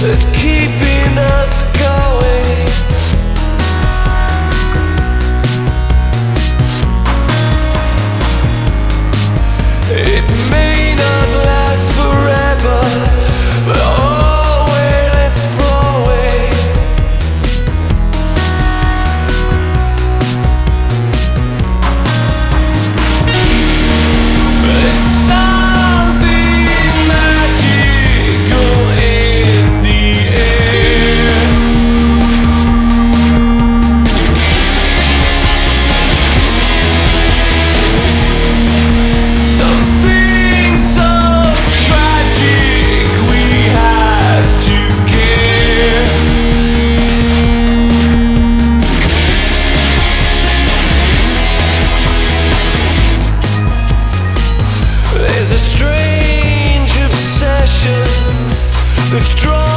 that's keeping There's a